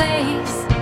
place.